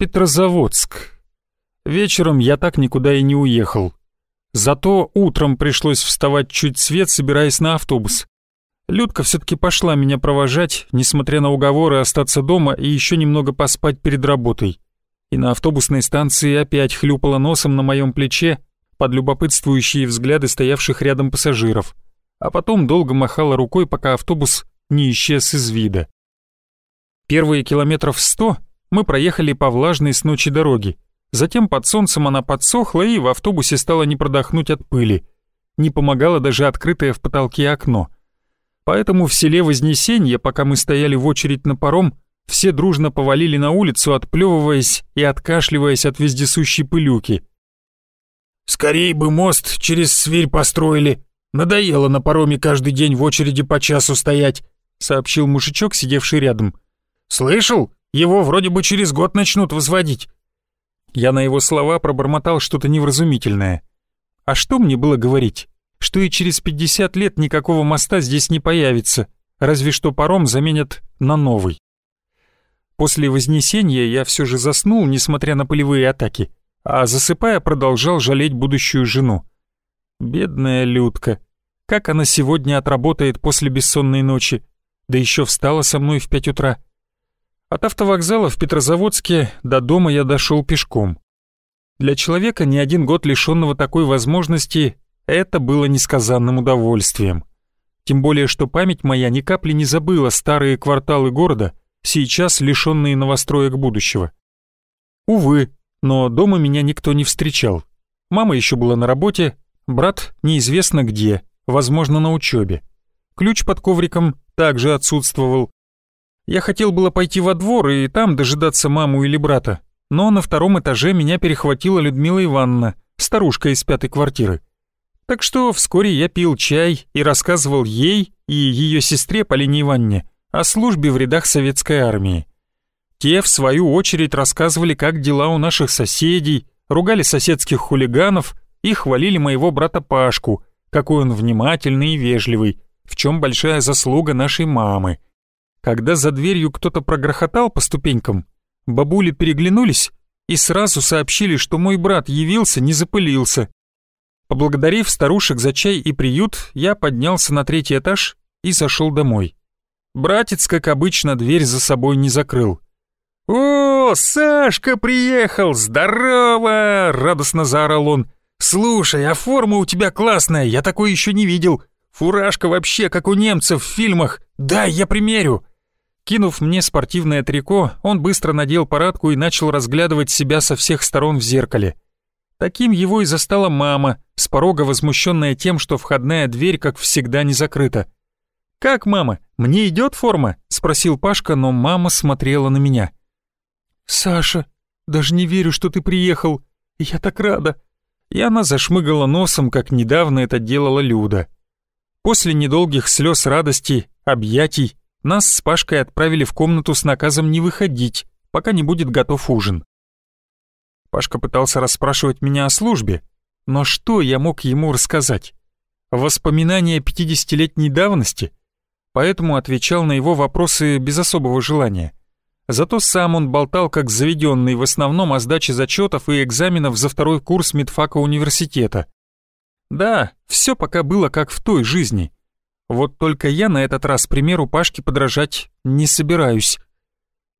Петрозаводск. Вечером я так никуда и не уехал. Зато утром пришлось вставать чуть свет, собираясь на автобус. Людка все-таки пошла меня провожать, несмотря на уговоры остаться дома и еще немного поспать перед работой. И на автобусной станции опять хлюпала носом на моем плече под любопытствующие взгляды стоявших рядом пассажиров, а потом долго махала рукой, пока автобус не исчез из вида. Первые километров сто мы проехали по влажной с ночи дороге, затем под солнцем она подсохла и в автобусе стало не продохнуть от пыли. Не помогало даже открытое в потолке окно. Поэтому в селе Вознесенье, пока мы стояли в очередь на паром, все дружно повалили на улицу, отплевываясь и откашливаясь от вездесущей пылюки. «Скорей бы мост через свирь построили. Надоело на пароме каждый день в очереди по часу стоять», — сообщил мужичок, сидевший рядом. «Слышал? Его вроде бы через год начнут возводить». Я на его слова пробормотал что-то невразумительное. А что мне было говорить? Что и через 50 лет никакого моста здесь не появится, разве что паром заменят на новый. После Вознесения я все же заснул, несмотря на полевые атаки, а засыпая продолжал жалеть будущую жену. Бедная Людка. Как она сегодня отработает после бессонной ночи? Да еще встала со мной в пять утра. От автовокзала в Петрозаводске до дома я дошел пешком. Для человека, не один год лишенного такой возможности, это было несказанным удовольствием. Тем более, что память моя ни капли не забыла старые кварталы города, сейчас лишенные новостроек будущего. Увы, но дома меня никто не встречал. Мама еще была на работе, брат неизвестно где, возможно, на учебе. Ключ под ковриком также отсутствовал. Я хотел было пойти во двор и там дожидаться маму или брата, но на втором этаже меня перехватила Людмила Ивановна, старушка из пятой квартиры. Так что вскоре я пил чай и рассказывал ей и ее сестре Полине Ивановне о службе в рядах советской армии. Те, в свою очередь, рассказывали, как дела у наших соседей, ругали соседских хулиганов и хвалили моего брата Пашку, какой он внимательный и вежливый, в чем большая заслуга нашей мамы. Когда за дверью кто-то прогрохотал по ступенькам, бабули переглянулись и сразу сообщили, что мой брат явился, не запылился. Поблагодарив старушек за чай и приют, я поднялся на третий этаж и зашел домой. Братец, как обычно, дверь за собой не закрыл. «О, Сашка приехал! Здорово!» — радостно заорал он. «Слушай, а форма у тебя классная, я такой еще не видел. Фуражка вообще, как у немцев в фильмах. Дай, я примерю!» Кинув мне спортивное трико, он быстро надел парадку и начал разглядывать себя со всех сторон в зеркале. Таким его и застала мама, с порога возмущенная тем, что входная дверь, как всегда, не закрыта. «Как, мама, мне идет форма?» — спросил Пашка, но мама смотрела на меня. «Саша, даже не верю, что ты приехал. Я так рада». И она зашмыгала носом, как недавно это делала Люда. После недолгих слез радости, объятий, нас с Пашкой отправили в комнату с наказом не выходить, пока не будет готов ужин. Пашка пытался расспрашивать меня о службе, но что я мог ему рассказать? Воспоминания 50-летней давности? поэтому отвечал на его вопросы без особого желания. Зато сам он болтал как заведенный в основном о сдаче зачетов и экзаменов за второй курс медфака университета. Да, все пока было как в той жизни. Вот только я на этот раз примеру Пашки подражать не собираюсь.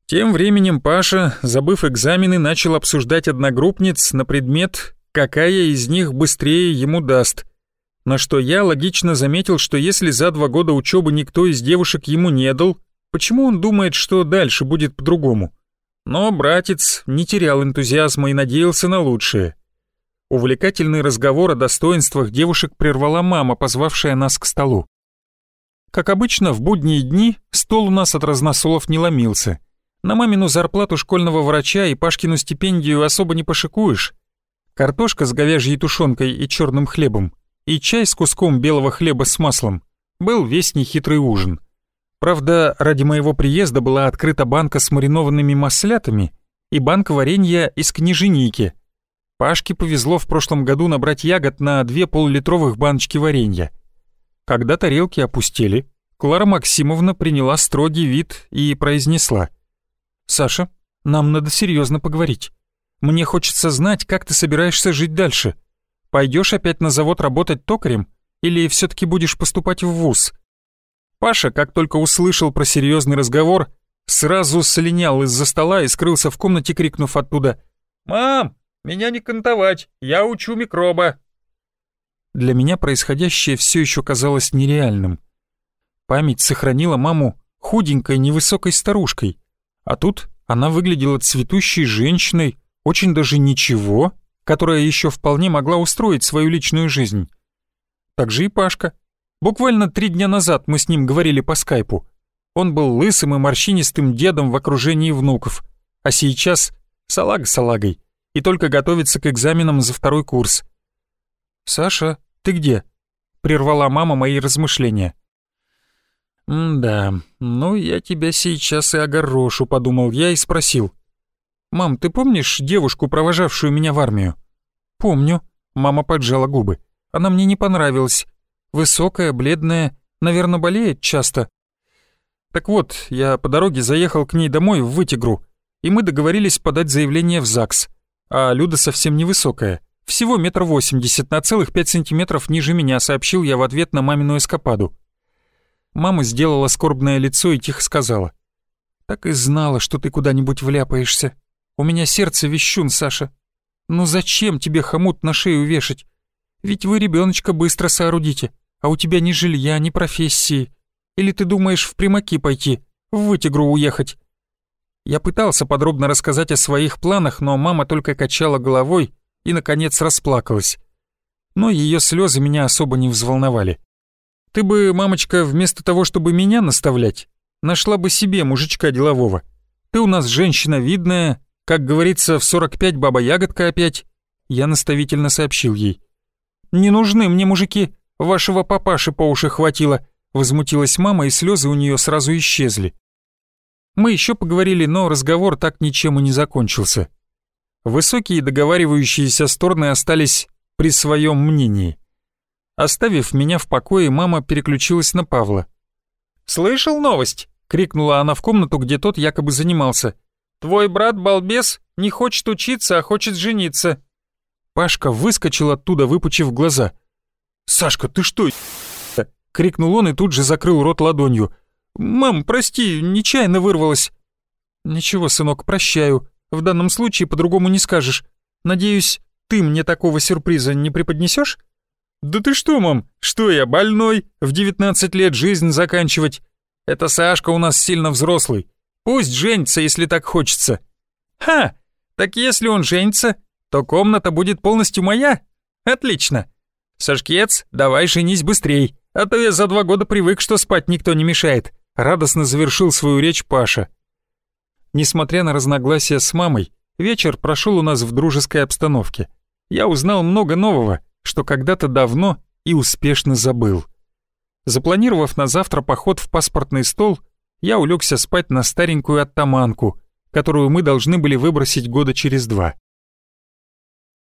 Тем временем Паша, забыв экзамены, начал обсуждать одногруппниц на предмет, какая из них быстрее ему даст – на что я логично заметил, что если за два года учебы никто из девушек ему не дал, почему он думает, что дальше будет по-другому? Но братец не терял энтузиазма и надеялся на лучшее. Увлекательный разговор о достоинствах девушек прервала мама, позвавшая нас к столу. Как обычно, в будние дни стол у нас от разносолов не ломился. На мамину зарплату школьного врача и Пашкину стипендию особо не пошикуешь. Картошка с говяжьей тушенкой и черным хлебом и чай с куском белого хлеба с маслом был весь нехитрый ужин. Правда, ради моего приезда была открыта банка с маринованными маслятами и банка варенья из княженики. Пашке повезло в прошлом году набрать ягод на две полулитровых баночки варенья. Когда тарелки опустели, Клара Максимовна приняла строгий вид и произнесла. «Саша, Нам надо серьезно поговорить. Мне хочется знать, как ты собираешься жить дальше. Пойдешь опять на завод работать токарем или все-таки будешь поступать в вуз?» Паша, как только услышал про серьезный разговор, сразу слинял из-за стола и скрылся в комнате, крикнув оттуда «Мам, меня не кантовать, я учу микроба». Для меня происходящее все еще казалось нереальным. Память сохранила маму худенькой невысокой старушкой, а тут она выглядела цветущей женщиной, очень даже ничего, которая еще вполне могла устроить свою личную жизнь. Так же и Пашка. Буквально три дня назад мы с ним говорили по скайпу. Он был лысым и морщинистым дедом в окружении внуков, а сейчас салага салагой и только готовится к экзаменам за второй курс. «Саша, ты где?» — прервала мама мои размышления. «Да, ну я тебя сейчас и огорошу», — подумал я и спросил. «Мам, ты помнишь девушку, провожавшую меня в армию?» «Помню». Мама поджала губы. «Она мне не понравилась. Высокая, бледная, наверное, болеет часто. Так вот, я по дороге заехал к ней домой в Вытигру, и мы договорились подать заявление в ЗАГС. А Люда совсем невысокая, всего метр восемьдесят, на целых пять сантиметров ниже меня, сообщил я в ответ на мамину эскападу. Мама сделала скорбное лицо и тихо сказала. «Так и знала, что ты куда-нибудь вляпаешься. У меня сердце вещун, Саша. Ну зачем тебе хомут на шею вешать? Ведь вы ребеночка быстро соорудите, а у тебя ни жилья, ни профессии. Или ты думаешь в примаки пойти, в вытигру уехать?» Я пытался подробно рассказать о своих планах, но мама только качала головой и, наконец, расплакалась. Но ее слезы меня особо не взволновали. «Ты бы, мамочка, вместо того, чтобы меня наставлять, нашла бы себе мужичка делового. Ты у нас женщина видная, как говорится, в 45 баба-ягодка опять». Я наставительно сообщил ей. «Не нужны мне мужики, вашего папаши по уши хватило. Возмутилась мама, и слезы у нее сразу исчезли. Мы еще поговорили, но разговор так ничем и не закончился. Высокие договаривающиеся стороны остались при своем мнении. Оставив меня в покое, мама переключилась на Павла. «Слышал новость?» — крикнула она в комнату, где тот якобы занимался. «Твой брат-балбес не хочет учиться, а хочет жениться». Пашка выскочил оттуда, выпучив глаза. «Сашка, ты что, — крикнул он и тут же закрыл рот ладонью. «Мам, прости, нечаянно вырвалась». «Ничего, сынок, прощаю. В данном случае по-другому не скажешь. Надеюсь, ты мне такого сюрприза не преподнесешь? «Да ты что, мам, что я, больной? В 19 лет жизнь заканчивать? Это Сашка у нас сильно взрослый. Пусть женится, если так хочется». «Ха! Так если он женится, то комната будет полностью моя? Отлично. Сашкец, давай женись быстрей. А то я за два года привык, что спать никто не мешает», — радостно завершил свою речь Паша. Несмотря на разногласия с мамой, вечер прошел у нас в дружеской обстановке. Я узнал много нового, что когда-то давно и успешно забыл. Запланировав на завтра поход в паспортный стол, я улегся спать на старенькую оттаманку, которую мы должны были выбросить года через два.